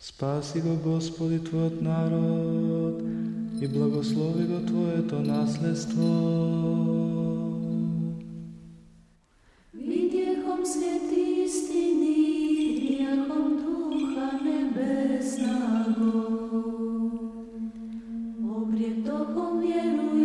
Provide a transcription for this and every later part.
Spasi go, Gospodi, Tvoj národ i blagoslovi go Tvoje to následstvo. Vydiechom svetý istiny, riachom ducha nebesnágo. Obrietochom vieru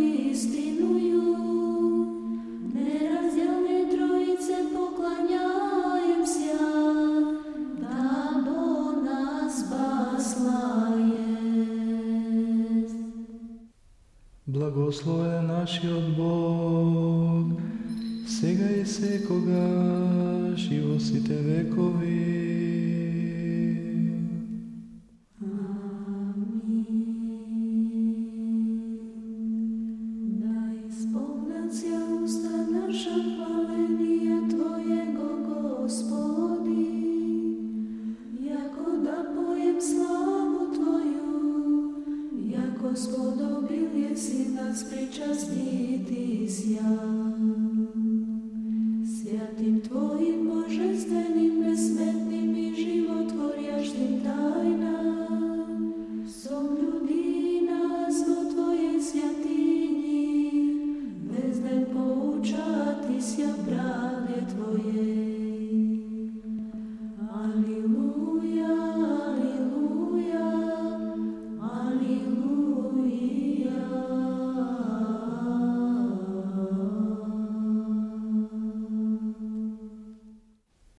Благословен нашиот Бог, сега и секогаш и во сите векови. Возлюбил нас причаститесь я, Святым Твоим, Yeah.